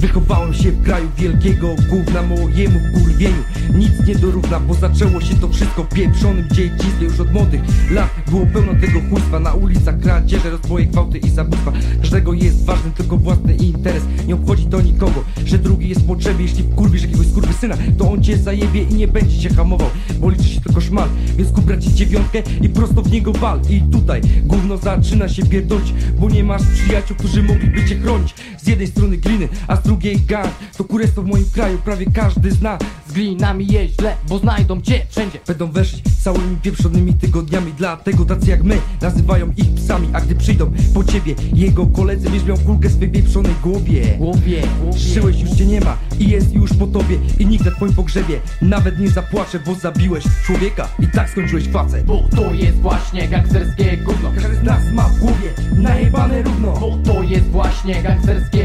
Wychowałem się w kraju wielkiego gówna mojemu kurwieniu. Nic nie dorówna, bo zaczęło się to wszystko pieprzonym dzieciństwie Już od młodych lat. Było pełno tego chujstwa Na ulicach kradzieże, rozboje, gwałty i zabójstwa. Każdego jest ważny tylko własny interes. Nie obchodzi to nikogo, że drugi jest w potrzebie. Jeśli wkurwisz jakiegoś syna, to on cię zajebie i nie będzie cię hamował Bo liczy się tylko szmal, więc kup bracie dziewiątkę i prosto w niego wal. I tutaj gówno zaczyna się pierdolić Bo nie masz przyjaciół, którzy mogliby cię chronić. Z jednej strony gliny, a z drugiej gang To kurestwo w moim kraju prawie każdy zna. Z glinami jest źle, bo znajdą cię wszędzie. Będą weszli całymi pieprzonymi tygodniami. Dlatego tacy jak my nazywają ich psami. A gdy przyjdą po ciebie jego koledzy Będziesz miał kulkę swej pieprzonej głowie Głowie, Żyłeś już cię nie ma i jest już po tobie. I nikt na twoim pogrzebie nawet nie zapłacze Bo zabiłeś człowieka. I tak skończyłeś facet. Bo to jest właśnie gangsterskie gówno. Każdy z nas ma w głowie najebane równo. Bo to jest właśnie gangsterskie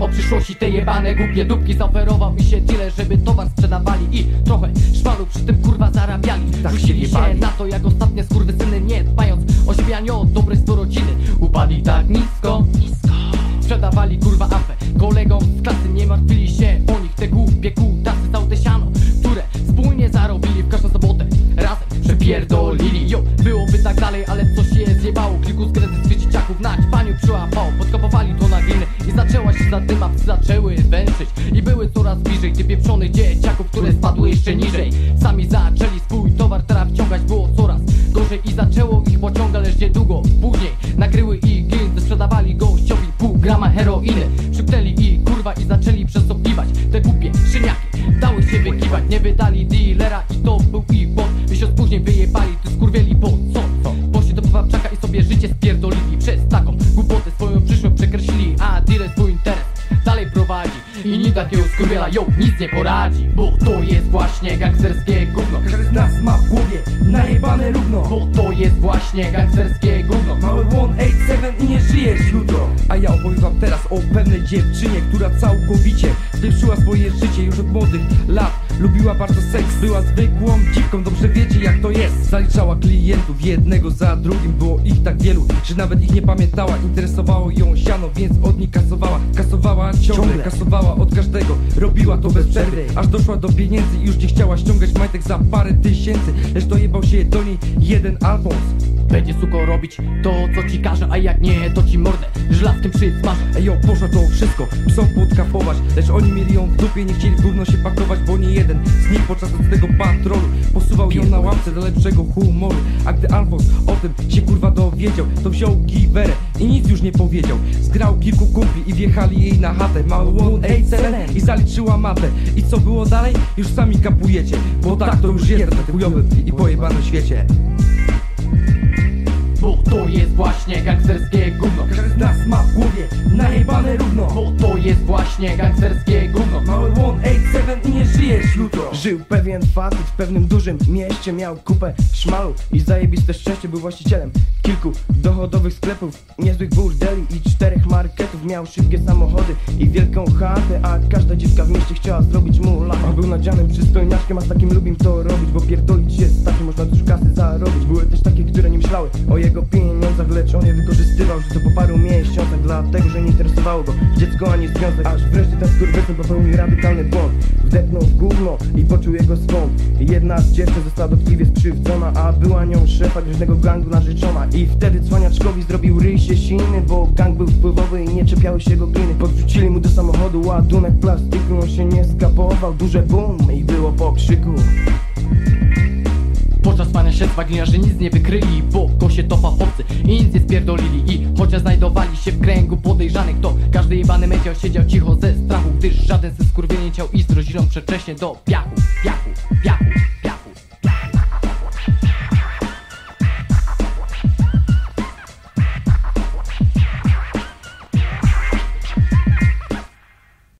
o przyszłości Te jebane głupie dupki. Zaoferował mi się tyle, żeby towar sprzedawali I trochę szmalu przy tym kurwa zarabiali. Tak się Rzucili się na to jak ostatnie skurwysyny Nie dbając o siebie, a nie o dobre sto rodziny. Upadli tak nisko, nisko. Sprzedawali kurwa afę. Kolegom z klasy Nie martwili się o nich. Te głupie kutasy Całe siano, które wspólnie zarobili w każdą sobotę. Razem przepierdolili. Jo, byłoby tak dalej, ale coś się zjebało. Kilku z kredytnych dzieciaków na ćpaniu przyłapało Podkopowali to na gliny i zaczęła się zadyma Psy zaczęły węszyć i były coraz bliżej Tych pieprzonych dzieciaków, które spadły jeszcze niżej. Sami zaczęli swój towar teraz wciągać Było coraz gorzej i zaczęło ich pociągać Lecz niedługo później nakryły ich gliny Sprzedawali gościowi pół grama heroiny. Przypnęli i kurwa i zaczęli przesopliwać Te głupie szyniaki dały się wykiwać. Nie wydali dealera i to był ich błąd. Miesiąc później wyjebali, skurwiela, yo, nic nie poradzi Bo to jest właśnie gangsterskie gówno. Każdy z nas ma w głowie najebane równo. Bo to jest właśnie gangsterskie gówno. Mały 187 i nie żyjesz jutro A ja opowiem wam teraz o pewnej dziewczynie Która całkowicie zlepszyła swoje życie już od młodych lat Lubiła bardzo seks, była zwykłą dziwką Dobrze wiecie jak to jest. Zaliczała klientów jednego za drugim Było ich tak wielu, że nawet ich nie pamiętała. Interesowało ją siano, więc od nich kasowała. Kasowała ciągle, Ciągle. kasowała od każdego. Robiła to bez przerwy, aż doszła do pieniędzy I już nie chciała ściągać majtek za parę tysięcy. Lecz dojebał się do niej jeden Alfons Będzie suko robić to co ci każe A jak nie to ci mordę. Żelazkiem przysmażę Ejo, poszło to wszystko, psom podkapować Lecz oni mieli ją w dupie, nie chcieli gówno się pakować Bo nie jeden z nich podczas tego patrolu Posuwał ją na łapce do lepszego humoru. A gdy Alfons o tym się kurwa dowiedział To wziął giwerę i nic już nie powiedział. Zgrał kilku kumpli i wjechali jej na chatę. Mały łon, ej, i zaliczyła matę. I co było dalej? Już sami kapujecie Bo tak to już jest na tym i pojebanym świecie właśnie gangsterskie gówno. Każdy z nas ma w głowie najebane równo. Bo to jest właśnie gangsterskie gówno. Mały 187 i nie żyjesz jutro Żył pewien facet w pewnym dużym mieście Miał kupę szmalu i zajebiste szczęście Był właścicielem kilku dochodowych sklepów Niezłych burdeli i czterech marketów. Miał szybkie samochody i wielką chatę A każda dziewka w mieście chciała zrobić mu lachę Był nadzianym przystojniaczkiem, a z takim lubim to robić Bo pierdolić jest takim, można dużo kasy zarobić. Były też takie, myślały o jego pieniądzach Lecz on je wykorzystywał, że to po paru miesiącach Dlatego, że nie interesowało go dziecko ani związek. Aż wreszcie ten skurwysyn popełnił radykalny błąd. Wdepnął w gówno i poczuł jego swąd Jedna z dziewczyn została dotkliwie skrzywdzona A była nią szefa groźnego gangu narzeczona. I wtedy cwaniaczkowi zrobił ryj się silny Bo gang był wpływowy i nie czepiały się go gliny. Podrzucili mu do samochodu ładunek plastiku On się nie skapował, duże boom i było po krzyku Śledztwa gliniarze nic nie wykryli Bo kosie to fachowcy i nic nie spierdolili. I chociaż znajdowali się w kręgu podejrzanych To każdy jebany medział siedział cicho ze strachu Gdyż żaden ze skurwienie chciał iść z rodziną przedwcześnie do piachu, piachu, piachu